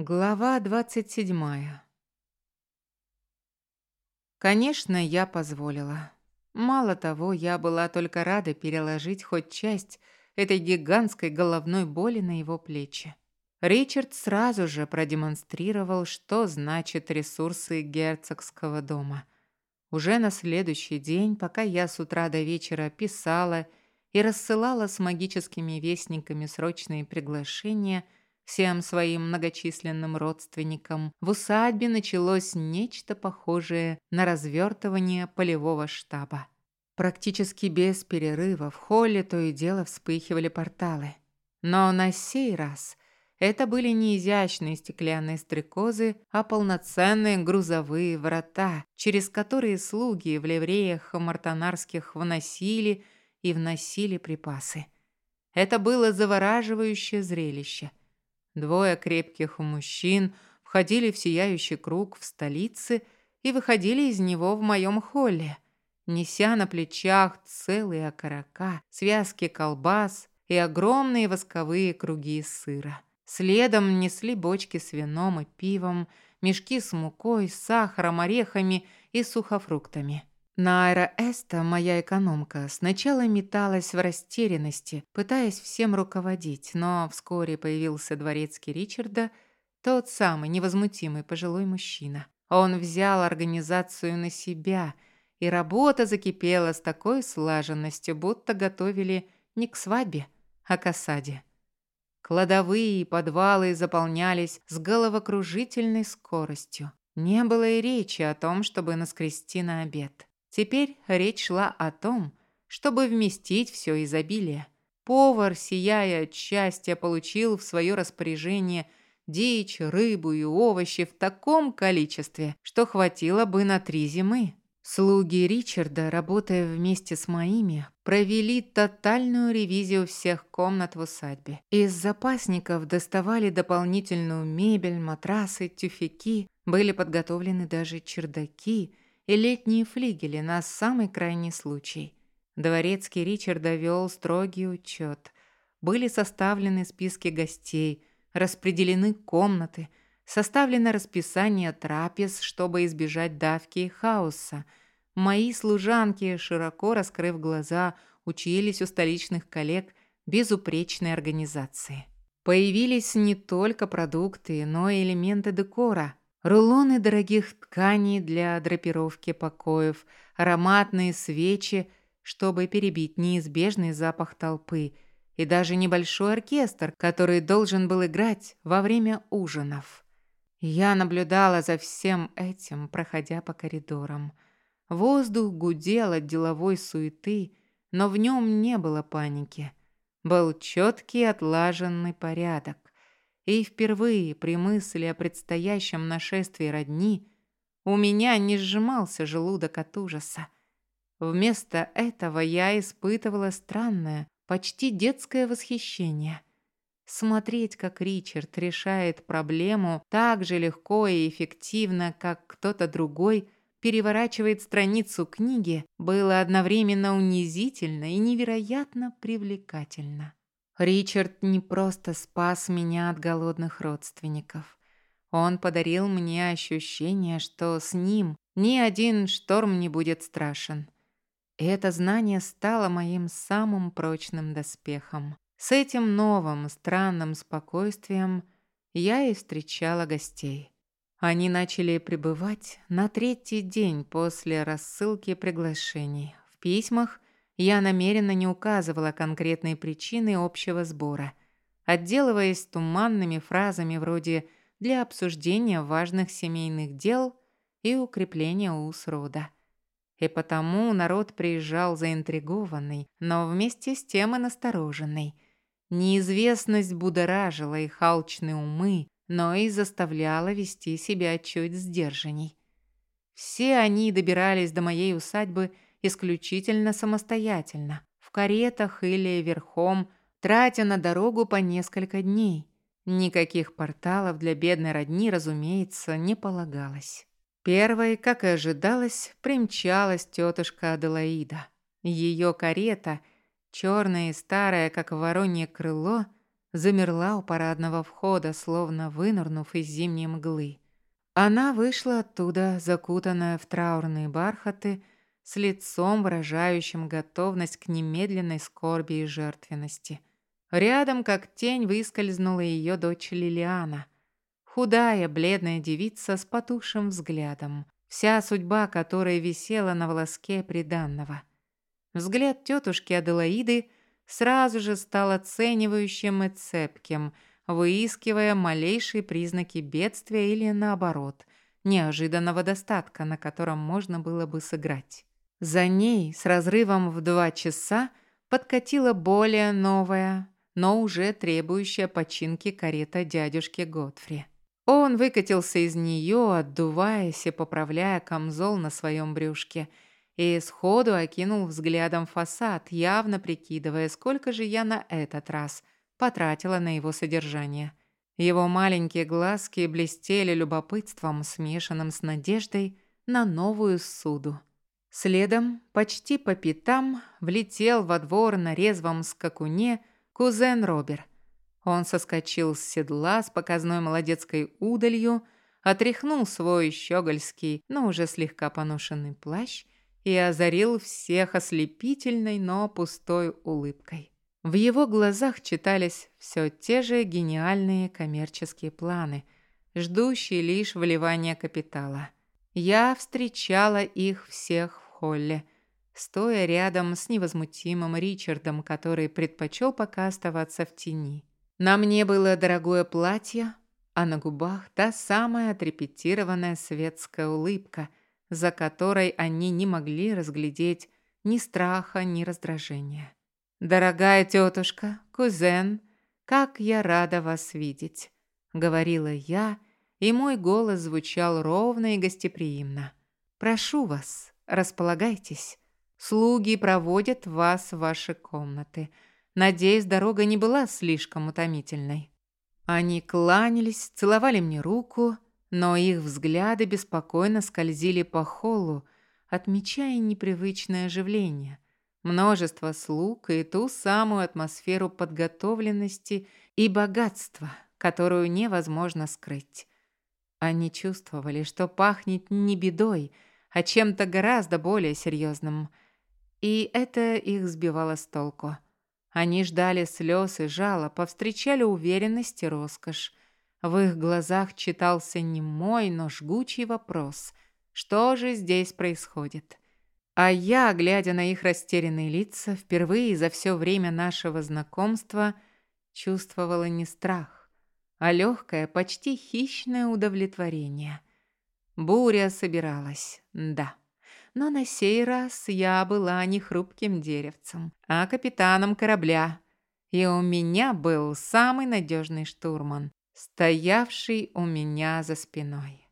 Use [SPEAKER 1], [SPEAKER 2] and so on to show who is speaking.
[SPEAKER 1] Глава двадцать седьмая. Конечно, я позволила. Мало того, я была только рада переложить хоть часть этой гигантской головной боли на его плечи. Ричард сразу же продемонстрировал, что значит ресурсы герцогского дома. Уже на следующий день, пока я с утра до вечера писала и рассылала с магическими вестниками срочные приглашения – всем своим многочисленным родственникам, в усадьбе началось нечто похожее на развертывание полевого штаба. Практически без перерыва в холле то и дело вспыхивали порталы. Но на сей раз это были не изящные стеклянные стрекозы, а полноценные грузовые врата, через которые слуги в ливреях мартонарских вносили и вносили припасы. Это было завораживающее зрелище. Двое крепких мужчин входили в сияющий круг в столице и выходили из него в моем холле, неся на плечах целые окорока, связки колбас и огромные восковые круги сыра. Следом несли бочки с вином и пивом, мешки с мукой, сахаром, орехами и сухофруктами. Найра Эста, моя экономка, сначала металась в растерянности, пытаясь всем руководить, но вскоре появился дворецкий Ричарда, тот самый невозмутимый пожилой мужчина. Он взял организацию на себя, и работа закипела с такой слаженностью, будто готовили не к свадьбе, а к осаде. Кладовые и подвалы заполнялись с головокружительной скоростью. Не было и речи о том, чтобы наскрести на обед. Теперь речь шла о том, чтобы вместить все изобилие. Повар, сияя от счастья, получил в свое распоряжение дичь, рыбу и овощи в таком количестве, что хватило бы на три зимы. Слуги Ричарда, работая вместе с моими, провели тотальную ревизию всех комнат в усадьбе. Из запасников доставали дополнительную мебель, матрасы, тюфяки, были подготовлены даже чердаки – и летние флигели на самый крайний случай. Дворецкий Ричард довел строгий учет. Были составлены списки гостей, распределены комнаты, составлено расписание трапез, чтобы избежать давки и хаоса. Мои служанки, широко раскрыв глаза, учились у столичных коллег безупречной организации. Появились не только продукты, но и элементы декора – Рулоны дорогих тканей для драпировки покоев, ароматные свечи, чтобы перебить неизбежный запах толпы, и даже небольшой оркестр, который должен был играть во время ужинов. Я наблюдала за всем этим, проходя по коридорам. Воздух гудел от деловой суеты, но в нем не было паники. Был четкий отлаженный порядок. И впервые при мысли о предстоящем нашествии родни у меня не сжимался желудок от ужаса. Вместо этого я испытывала странное, почти детское восхищение. Смотреть, как Ричард решает проблему так же легко и эффективно, как кто-то другой переворачивает страницу книги, было одновременно унизительно и невероятно привлекательно. Ричард не просто спас меня от голодных родственников. Он подарил мне ощущение, что с ним ни один шторм не будет страшен. И это знание стало моим самым прочным доспехом. С этим новым, странным спокойствием я и встречала гостей. Они начали прибывать на третий день после рассылки приглашений. В письмах я намеренно не указывала конкретные причины общего сбора, отделываясь туманными фразами вроде «для обсуждения важных семейных дел» и укрепления уз рода. И потому народ приезжал заинтригованный, но вместе с тем и настороженный. Неизвестность будоражила их алчные умы, но и заставляла вести себя чуть сдержанней. Все они добирались до моей усадьбы – исключительно самостоятельно, в каретах или верхом, тратя на дорогу по несколько дней. Никаких порталов для бедной родни, разумеется, не полагалось. Первой, как и ожидалось, примчалась тетушка Аделаида. Ее карета, черная и старая, как воронье крыло, замерла у парадного входа, словно вынырнув из зимней мглы. Она вышла оттуда, закутанная в траурные бархаты, с лицом, выражающим готовность к немедленной скорби и жертвенности. Рядом, как тень, выскользнула ее дочь Лилиана. Худая, бледная девица с потухшим взглядом, вся судьба которой висела на волоске приданного. Взгляд тетушки Аделаиды сразу же стал оценивающим и цепким, выискивая малейшие признаки бедствия или, наоборот, неожиданного достатка, на котором можно было бы сыграть. За ней с разрывом в два часа подкатила более новая, но уже требующая починки карета дядюшки Готфри. Он выкатился из нее, отдуваясь и поправляя камзол на своем брюшке, и сходу окинул взглядом фасад, явно прикидывая, сколько же я на этот раз потратила на его содержание. Его маленькие глазки блестели любопытством, смешанным с надеждой на новую суду. Следом, почти по пятам, влетел во двор на резвом скакуне кузен Робер. Он соскочил с седла с показной молодецкой удалью, отряхнул свой щегольский, но уже слегка поношенный плащ и озарил всех ослепительной, но пустой улыбкой. В его глазах читались все те же гениальные коммерческие планы, ждущие лишь вливания капитала. Я встречала их всех в холле, стоя рядом с невозмутимым Ричардом, который предпочел пока оставаться в тени. На мне было дорогое платье, а на губах та самая отрепетированная светская улыбка, за которой они не могли разглядеть ни страха, ни раздражения. «Дорогая тетушка, кузен, как я рада вас видеть», — говорила я, и мой голос звучал ровно и гостеприимно. «Прошу вас, располагайтесь. Слуги проводят вас в ваши комнаты. Надеюсь, дорога не была слишком утомительной». Они кланялись, целовали мне руку, но их взгляды беспокойно скользили по холлу, отмечая непривычное оживление, множество слуг и ту самую атмосферу подготовленности и богатства, которую невозможно скрыть. Они чувствовали, что пахнет не бедой, а чем-то гораздо более серьезным – и это их сбивало с толку. Они ждали слез и жалоб, повстречали уверенность и роскошь. В их глазах читался не мой, но жгучий вопрос. Что же здесь происходит? А я, глядя на их растерянные лица, впервые за все время нашего знакомства чувствовала не страх, а легкое, почти хищное удовлетворение. Буря собиралась, да. Но на сей раз я была не хрупким деревцем, а капитаном корабля. И у меня был самый надежный штурман, стоявший у меня за спиной.